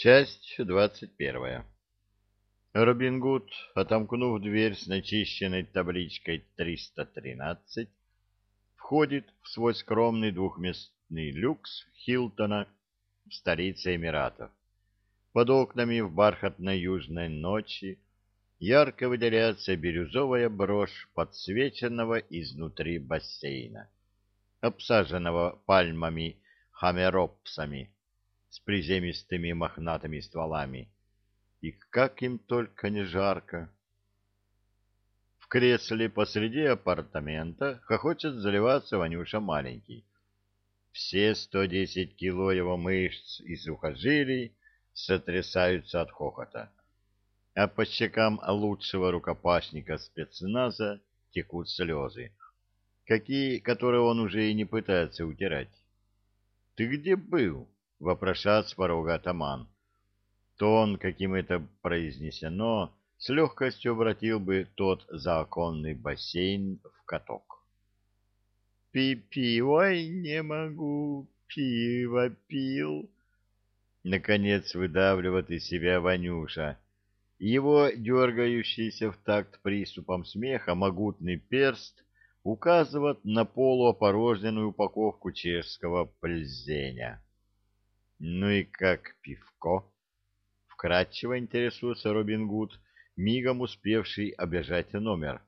Часть двадцать первая. Робин Гуд, отомкнув дверь с начищенной табличкой 313, входит в свой скромный двухместный люкс Хилтона в столице Эмиратов. Под окнами в бархатной южной ночи ярко выделяется бирюзовая брошь подсвеченного изнутри бассейна, обсаженного пальмами-хамеропсами с приземистыми мохнатыми стволами. И как им только не жарко! В кресле посреди апартамента хохочет заливаться Ванюша маленький. Все сто десять кило его мышц и сухожилий сотрясаются от хохота, а по щекам лучшего рукопашника спецназа текут слезы, какие, которые он уже и не пытается утирать. «Ты где был?» — вопрошат с порога атаман. Тон, каким это произнесено, с легкостью обратил бы тот заоконный бассейн в каток. «Пи-пи, ой, не могу, пиво пил!» Наконец выдавливает из себя Ванюша. Его дергающийся в такт приступом смеха могутный перст указывает на полуопорожненную упаковку чешского пльзеня. Ну и как пивко? Вкратчиво интересуется Робин Гуд, мигом успевший обижать номер.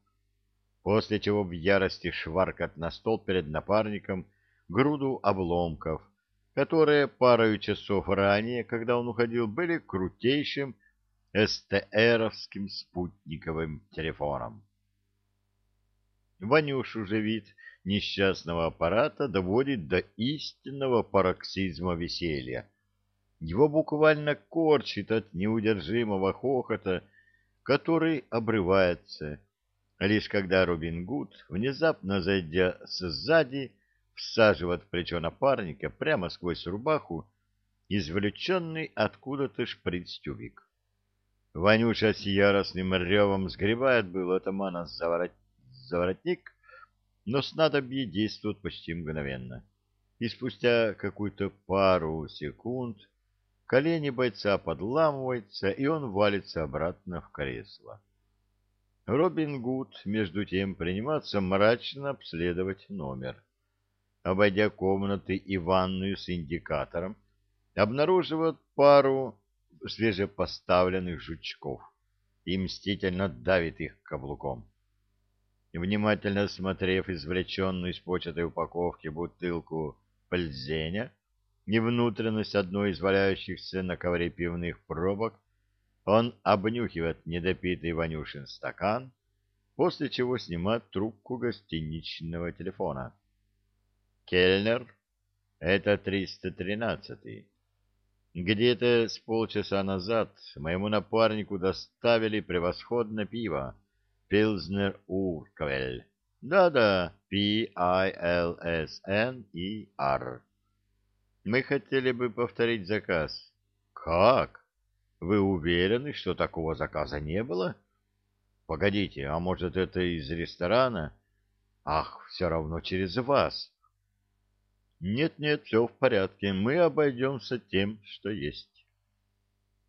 После чего в ярости шваркат на стол перед напарником груду обломков, которые парою часов ранее, когда он уходил, были крутейшим СТРовским спутниковым телефоном. Ванюш уже вид несчастного аппарата доводит до истинного пароксизма веселья. Его буквально корчит от неудержимого хохота, который обрывается, лишь когда Робин Гуд, внезапно зайдя сзади, всаживает плечо напарника прямо сквозь рубаху извлеченный откуда-то шприц-тюбик. Ванюша с яростным ревом сгребает был атамана за воротник, но снадобье действует почти мгновенно. И спустя какую-то пару секунд колени бойца подламываются, и он валится обратно в кресло. Робин Гуд, между тем, принимается мрачно обследовать номер. Обойдя комнаты и ванную с индикатором, обнаруживает пару свежепоставленных жучков и мстительно давит их каблуком. Внимательно осмотрев извлеченную из початой упаковки бутылку пользеня и внутренность одной из валяющихся на ковре пивных пробок, он обнюхивает недопитый Ванюшин стакан, после чего снимает трубку гостиничного телефона. «Кельнер, это 313-й. Где-то с полчаса назад моему напарнику доставили превосходное пиво, Пилзнер Урквель. Да-да, P-I-L-S-N-E-R. Мы хотели бы повторить заказ. Как? Вы уверены, что такого заказа не было? Погодите, а может это из ресторана? Ах, все равно через вас. Нет-нет, все в порядке, мы обойдемся тем, что есть.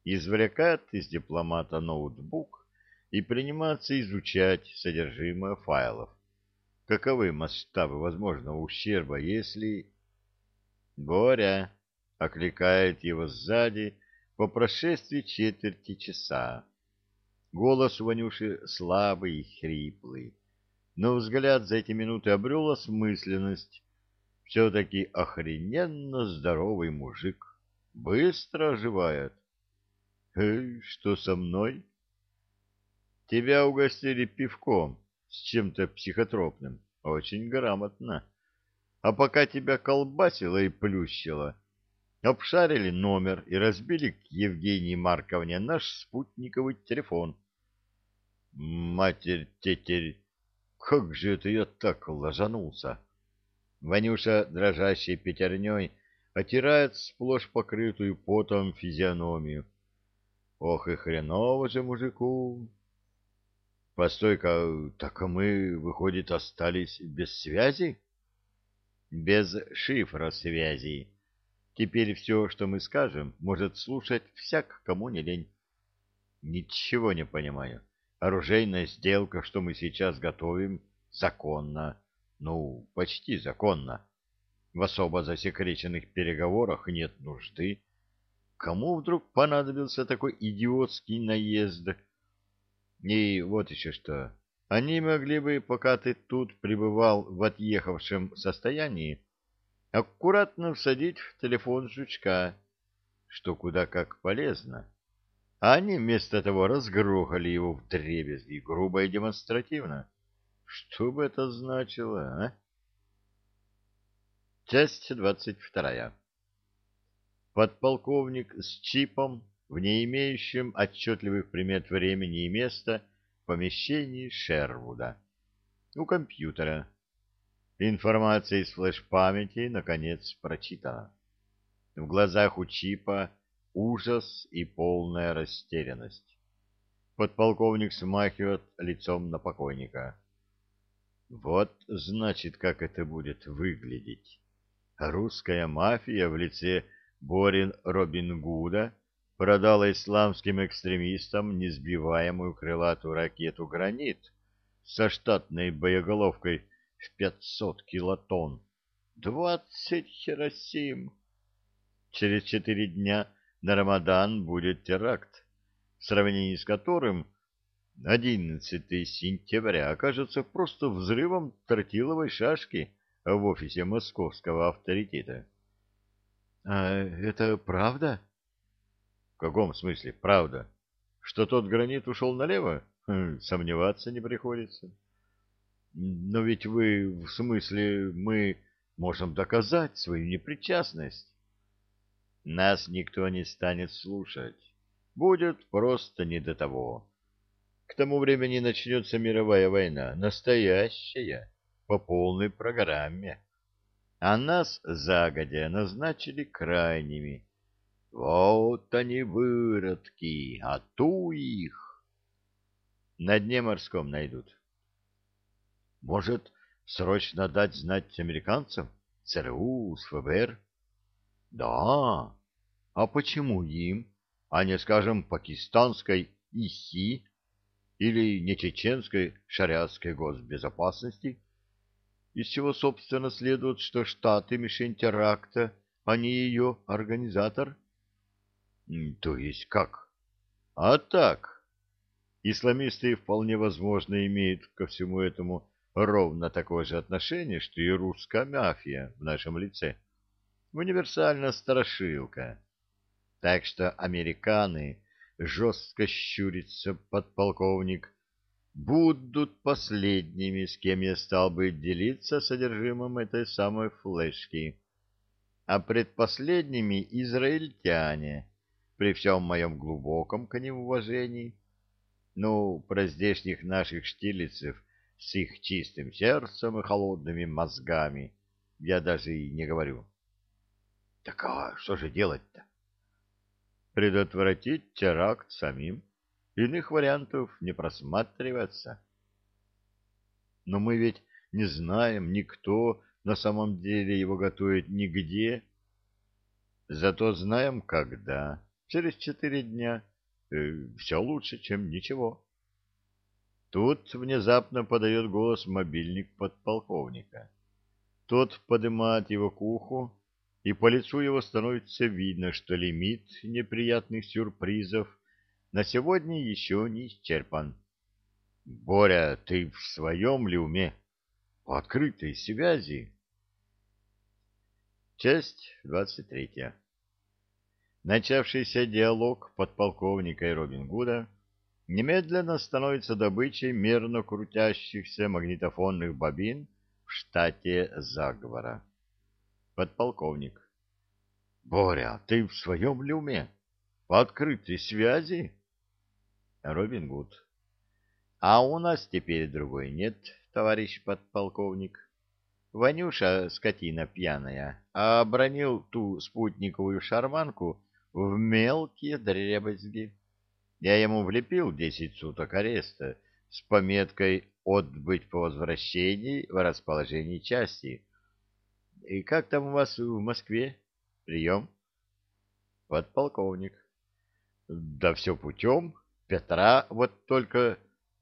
Извлекает из дипломата ноутбук и приниматься изучать содержимое файлов. Каковы масштабы возможного ущерба, если... «Боря!» — окликает его сзади по прошествии четверти часа. Голос у Ванюши слабый и хриплый, но взгляд за эти минуты обрел осмысленность. Все-таки охрененно здоровый мужик, быстро оживает. «Эй, что со мной?» Тебя угостили пивком с чем-то психотропным. Очень грамотно. А пока тебя колбасило и плющило, обшарили номер и разбили к Евгении Марковне наш спутниковый телефон. Матерь-тетерь, как же это я так ложанулся? Ванюша, дрожащей пятерней, отирает сплошь покрытую потом физиономию. Ох и хреново же мужику! Постой-ка, так мы, выходит, остались без связи? Без шифра связи. Теперь все, что мы скажем, может слушать всяк, кому не лень. Ничего не понимаю. Оружейная сделка, что мы сейчас готовим, законна. Ну, почти законна. В особо засекреченных переговорах нет нужды. Кому вдруг понадобился такой идиотский наезд? И вот еще что. Они могли бы, пока ты тут пребывал в отъехавшем состоянии, аккуратно всадить в телефон жучка, что куда как полезно. А они вместо того разгрохали его в дребезги, грубо и демонстративно. Что бы это значило, а? Часть двадцать вторая. Подполковник с чипом, в не имеющем отчетливых примет времени и места, помещении Шервуда. У компьютера. Информация из флеш-памяти, наконец, прочитана. В глазах у чипа ужас и полная растерянность. Подполковник смахивает лицом на покойника. Вот, значит, как это будет выглядеть. Русская мафия в лице Борин Робин Гуда продала исламским экстремистам несбиваемую крылатую ракету «Гранит» со штатной боеголовкой в 500 килотонн. Двадцать Хиросим! Через четыре дня на Рамадан будет теракт, в сравнении с которым 11 сентября окажется просто взрывом тротиловой шашки в офисе московского авторитета. — А это правда? — каком смысле правда? Что тот гранит ушел налево? Хм, сомневаться не приходится. — Но ведь вы, в смысле, мы можем доказать свою непричастность. Нас никто не станет слушать. Будет просто не до того. К тому времени начнется мировая война, настоящая, по полной программе. А нас загодя назначили крайними. Вот они, выродки, а ту их. На дне морском найдут. Может, срочно дать знать американцам? ЦРУ, ФБР? Да. А почему им, а не, скажем, пакистанской ИСИ или не чеченской шариатской госбезопасности? Из чего, собственно, следует, что Штаты мишень теракта, а не ее организатор? То есть как? А так. Исламисты вполне возможно имеют ко всему этому ровно такое же отношение, что и русская мафия в нашем лице универсальная страшилка. Так что американы, жестко щурится подполковник, будут последними, с кем я стал бы делиться содержимым этой самой флешки. А предпоследними израильтяне, при всем моем глубоком к ним уважении. Ну, про здешних наших штилицев с их чистым сердцем и холодными мозгами я даже и не говорю. Так а что же делать-то? Предотвратить теракт самим. Иных вариантов не просматривается. Но мы ведь не знаем, никто на самом деле его готовит нигде. Зато знаем, когда. Через четыре дня. Э, все лучше, чем ничего. Тут внезапно подает голос мобильник подполковника. Тот поднимает его к уху, и по лицу его становится видно, что лимит неприятных сюрпризов на сегодня еще не исчерпан. — Боря, ты в своем ли уме? По открытой связи? Часть двадцать третья. Начавшийся диалог подполковника и Робин Гуда немедленно становится добычей мерно крутящихся магнитофонных бобин в штате заговора подполковник. — Боря, ты в своем ли уме? По открытой связи? Робин Гуд. — А у нас теперь другой нет, товарищ подполковник. Ванюша, скотина пьяная, обронил ту спутниковую шарманку в мелкие дребезги. Я ему влепил десять суток ареста с пометкой «Отбыть по возвращении в расположении части» И как там у вас в Москве? Прием. Подполковник. Да все путем. Петра вот только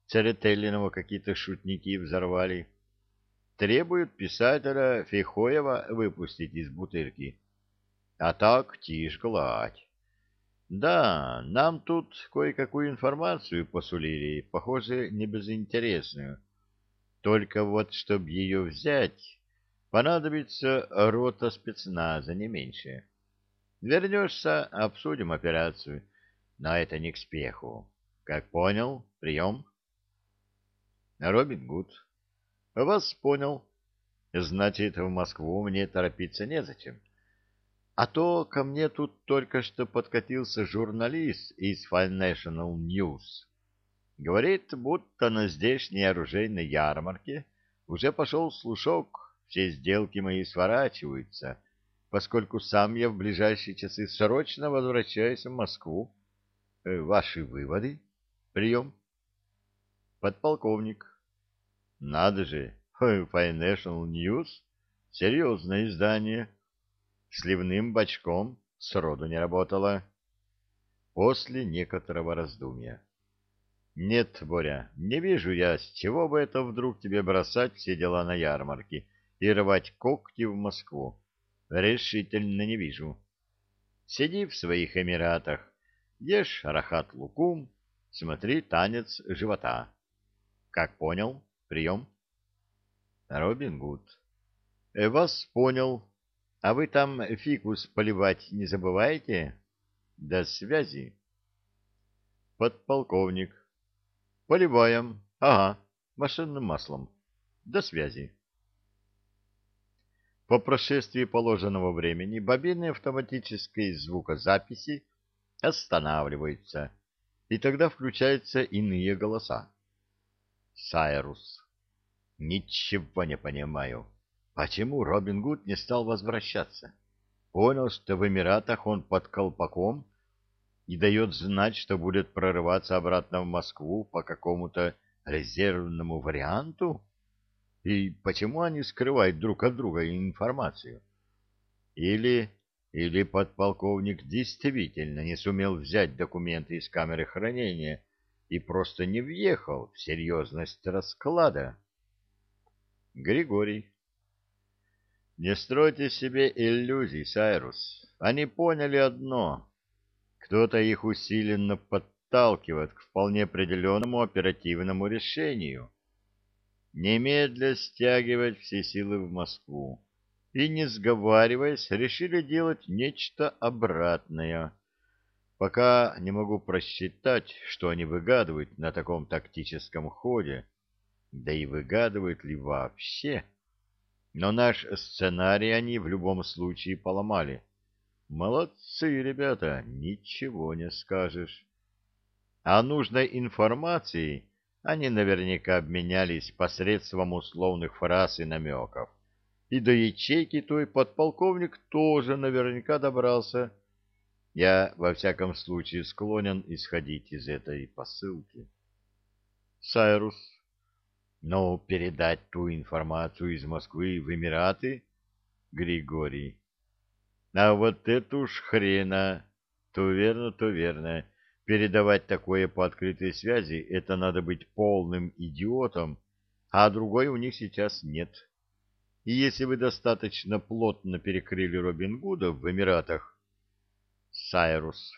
Церетеллинова какие-то шутники взорвали. Требуют писателя Фейхоева выпустить из бутырки. А так тишь гладь. Да, нам тут кое-какую информацию посулили, похоже, не безинтересную. Только вот, чтобы ее взять, понадобится рота спецназа, не меньше. Вернешься, обсудим операцию, но это не к спеху. Как понял, прием. Робин Гуд. Вас понял. Значит, в Москву мне торопиться незачем. А то ко мне тут только что подкатился журналист из Financial News. Говорит, будто на здешней оружейной ярмарке уже пошел слушок, все сделки мои сворачиваются, поскольку сам я в ближайшие часы срочно возвращаюсь в Москву. Э, ваши выводы? Прием. Подполковник. Надо же, Financial News? Серьезное издание. Сливным бачком сроду не работало. После некоторого раздумья. Нет, Боря, не вижу я, с чего бы это вдруг тебе бросать все дела на ярмарке и рвать когти в Москву. Решительно не вижу. Сиди в своих Эмиратах, ешь рахат лукум, смотри танец живота. Как понял? Прием. Робин Гуд. Э, вас понял. А вы там фикус поливать не забываете? До связи. Подполковник. Поливаем. Ага, машинным маслом. До связи. По прошествии положенного времени бобины автоматической звукозаписи останавливаются, и тогда включаются иные голоса. Сайрус. Ничего не понимаю. Почему Робин Гуд не стал возвращаться? Понял, что в Эмиратах он под колпаком и дает знать, что будет прорываться обратно в Москву по какому-то резервному варианту? И почему они скрывают друг от друга информацию? Или, или подполковник действительно не сумел взять документы из камеры хранения и просто не въехал в серьезность расклада? Григорий. Не стройте себе иллюзий, Сайрус. Они поняли одно кто-то их усиленно подталкивает к вполне определенному оперативному решению. Немедля стягивать все силы в Москву. И, не сговариваясь, решили делать нечто обратное. Пока не могу просчитать, что они выгадывают на таком тактическом ходе, да и выгадывают ли вообще. Но наш сценарий они в любом случае поломали. Молодцы, ребята, ничего не скажешь. А нужной информацией они наверняка обменялись посредством условных фраз и намеков. И до ячейки той подполковник тоже наверняка добрался. Я, во всяком случае, склонен исходить из этой посылки. Сайрус. Ну, передать ту информацию из Москвы в Эмираты? Григорий. А вот это уж хрена. То верно, то верно. Передавать такое по открытой связи — это надо быть полным идиотом, а другой у них сейчас нет. И если вы достаточно плотно перекрыли Робин Гуда в Эмиратах, Сайрус,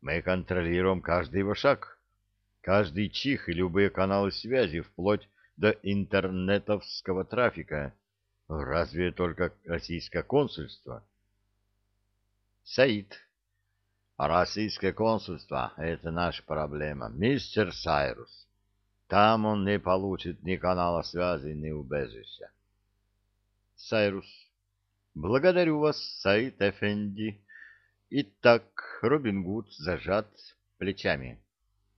мы контролируем каждый его шаг, каждый чих и любые каналы связи, вплоть до интернетовского трафика. Разве только российское консульство — Саид. Российское консульство — это наша проблема. Мистер Сайрус. Там он не получит ни канала связи, ни убежища. Сайрус. Благодарю вас, Саид Эфенди. Итак, Робин Гуд зажат плечами.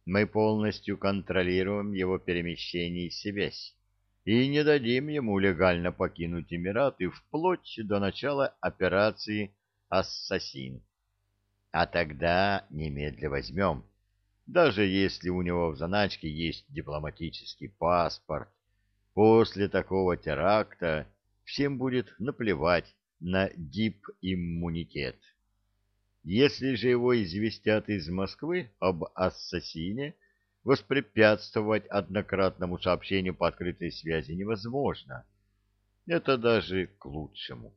Мы полностью контролируем его перемещение и связь и не дадим ему легально покинуть Эмираты вплоть до начала операции ассасин. А тогда немедля возьмем, даже если у него в заначке есть дипломатический паспорт. После такого теракта всем будет наплевать на дип-иммунитет. Если же его известят из Москвы об ассасине, воспрепятствовать однократному сообщению по открытой связи невозможно. Это даже к лучшему.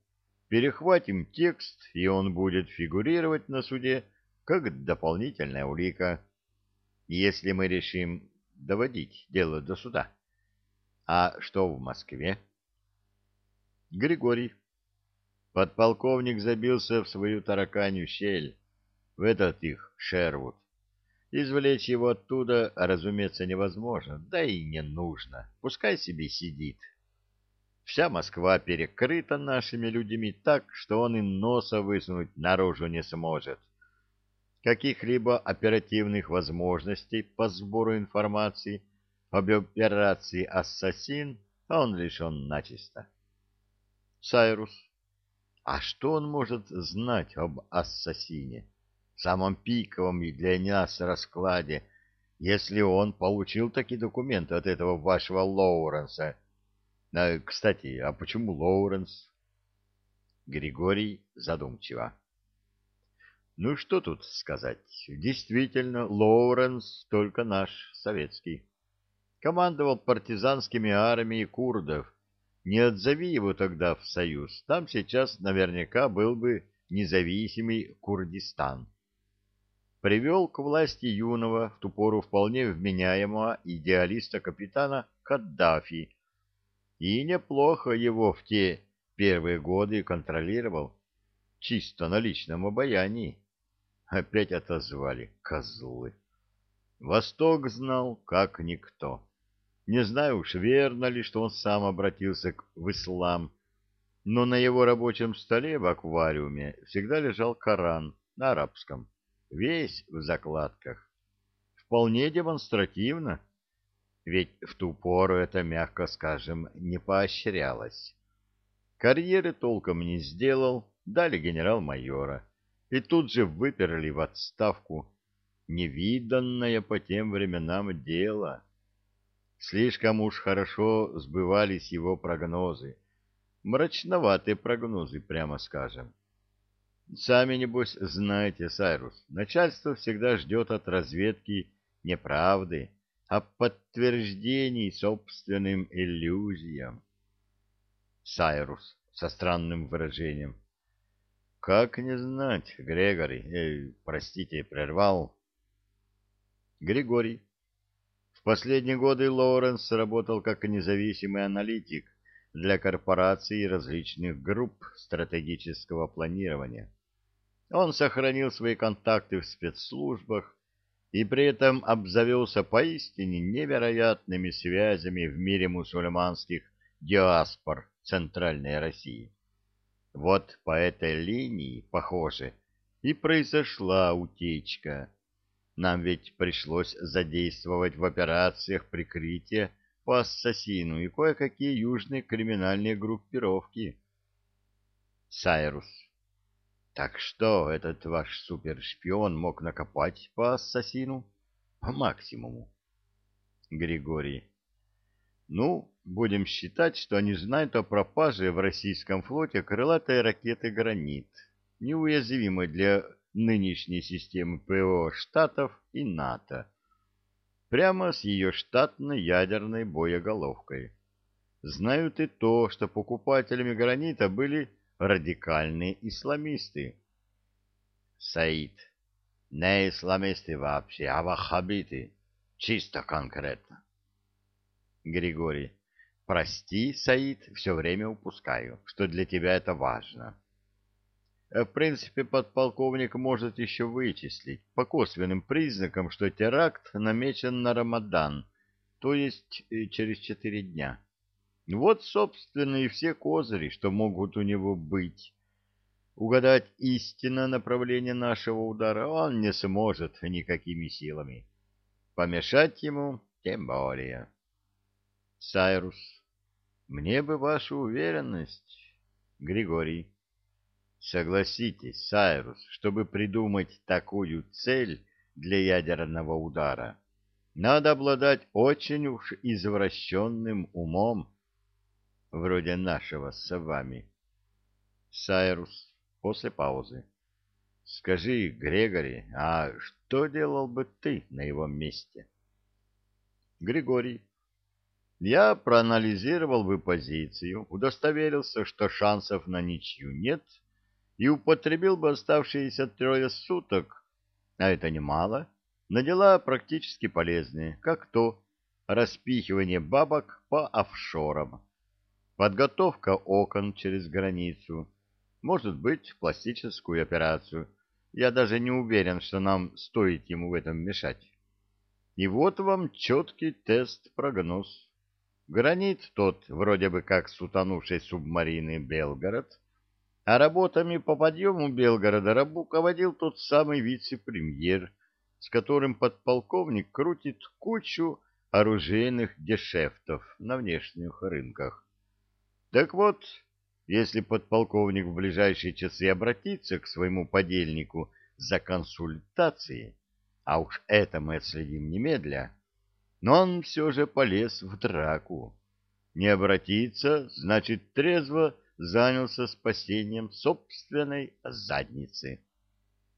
Перехватим текст, и он будет фигурировать на суде как дополнительная улика, если мы решим доводить дело до суда. А что в Москве? Григорий. Подполковник забился в свою тараканью щель, в этот их Шервуд. Извлечь его оттуда, разумеется, невозможно, да и не нужно. Пускай себе сидит. Вся Москва перекрыта нашими людьми так, что он и носа высунуть наружу не сможет. Каких-либо оперативных возможностей по сбору информации об операции «Ассасин» он лишен начисто. Сайрус. А что он может знать об «Ассасине»? самом пиковом и для нас раскладе, если он получил такие документы от этого вашего Лоуренса. А, кстати, а почему Лоуренс? Григорий задумчиво. Ну, что тут сказать? Действительно, Лоуренс только наш, советский. Командовал партизанскими армией курдов. Не отзови его тогда в Союз. Там сейчас наверняка был бы независимый Курдистан привел к власти юного, в ту пору вполне вменяемого идеалиста-капитана Каддафи, и неплохо его в те первые годы контролировал, чисто на личном обаянии. Опять отозвали козлы. Восток знал, как никто. Не знаю уж, верно ли, что он сам обратился в ислам, но на его рабочем столе в аквариуме всегда лежал Коран на арабском весь в закладках. Вполне демонстративно, ведь в ту пору это, мягко скажем, не поощрялось. Карьеры толком не сделал, дали генерал-майора, и тут же выперли в отставку. Невиданное по тем временам дело. Слишком уж хорошо сбывались его прогнозы. Мрачноватые прогнозы, прямо скажем. Сами, небось, знаете, Сайрус, начальство всегда ждет от разведки не правды, а подтверждений собственным иллюзиям. Сайрус со странным выражением. Как не знать, Грегори, э, простите, прервал. Григорий. В последние годы Лоуренс работал как независимый аналитик для корпораций и различных групп стратегического планирования. Он сохранил свои контакты в спецслужбах и при этом обзавелся поистине невероятными связями в мире мусульманских диаспор Центральной России. Вот по этой линии, похоже, и произошла утечка. Нам ведь пришлось задействовать в операциях прикрытия по ассасину и кое-какие южные криминальные группировки. Сайрус так что этот ваш супершпион мог накопать по ассасину? По максимуму. Григорий. Ну, будем считать, что они знают о пропаже в российском флоте крылатой ракеты «Гранит», неуязвимой для нынешней системы ПВО Штатов и НАТО, прямо с ее штатной ядерной боеголовкой. Знают и то, что покупателями «Гранита» были радикальные исламисты. Саид. Не исламисты вообще, а ваххабиты. Чисто конкретно. Григорий. Прости, Саид, все время упускаю, что для тебя это важно. В принципе, подполковник может еще вычислить по косвенным признакам, что теракт намечен на Рамадан, то есть э, через четыре дня. Вот, собственно, и все козыри, что могут у него быть. Угадать истинное направление нашего удара он не сможет никакими силами. Помешать ему тем более. Сайрус. Мне бы ваша уверенность. Григорий. Согласитесь, Сайрус, чтобы придумать такую цель для ядерного удара, надо обладать очень уж извращенным умом вроде нашего с вами. Сайрус после паузы. Скажи, Грегори, а что делал бы ты на его месте? Григорий. Я проанализировал бы позицию, удостоверился, что шансов на ничью нет, и употребил бы оставшиеся трое суток, а это немало, на дела практически полезные, как то распихивание бабок по офшорам, подготовка окон через границу, может быть, пластическую операцию. Я даже не уверен, что нам стоит ему в этом мешать. И вот вам четкий тест-прогноз. Гранит тот вроде бы как с утонувшей субмарины Белгород, а работами по подъему Белгорода руководил тот самый вице-премьер, с которым подполковник крутит кучу оружейных дешефтов на внешних рынках. Так вот, если подполковник в ближайшие часы обратится к своему подельнику за консультацией, а уж это мы отследим немедля, но он все же полез в драку. Не обратиться, значит, трезво занялся спасением собственной задницы.